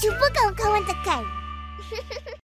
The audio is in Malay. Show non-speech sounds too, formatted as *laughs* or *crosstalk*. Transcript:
Cuba kawan-kawan tekan. *laughs*